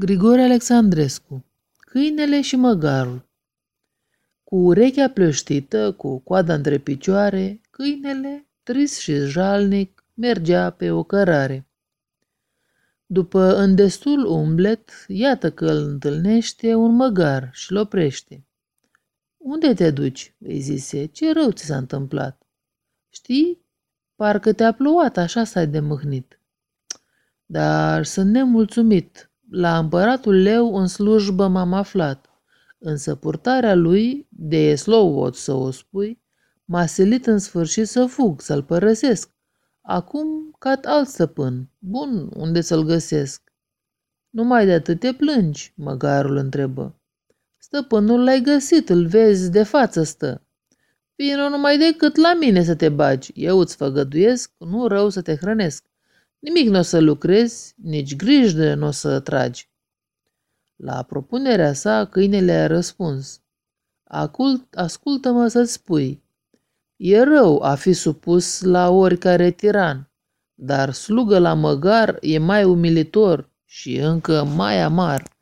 Grigore Alexandrescu Câinele și măgarul Cu urechea plăștită, cu coada între picioare, câinele, trist și jalnic, mergea pe o cărare. După îndestul umblet, iată că îl întâlnește un măgar și-l oprește. Unde te duci?" îi zise. Ce rău ți s-a întâmplat?" Știi, parcă te-a plouat, așa s-ai demâhnit." Dar sunt nemulțumit, la împăratul leu în slujbă m-am aflat, însă purtarea lui, de eslowot să o spui, m-a silit în sfârșit să fug, să-l părăsesc. Acum cat alt stăpân, bun, unde să-l găsesc? Numai de atât te plângi, măgarul întrebă. Stăpânul l-ai găsit, îl vezi, de față stă. Vino numai decât la mine să te bagi, eu îți făgăduiesc, nu rău să te hrănesc. Nimic nu o să lucrezi, nici grijă nu o să tragi. La propunerea sa, câinele a răspuns. Acult, ascultă-mă să-ți spui. E rău a fi supus la oricare tiran, dar slugă la măgar e mai umilitor și încă mai amar.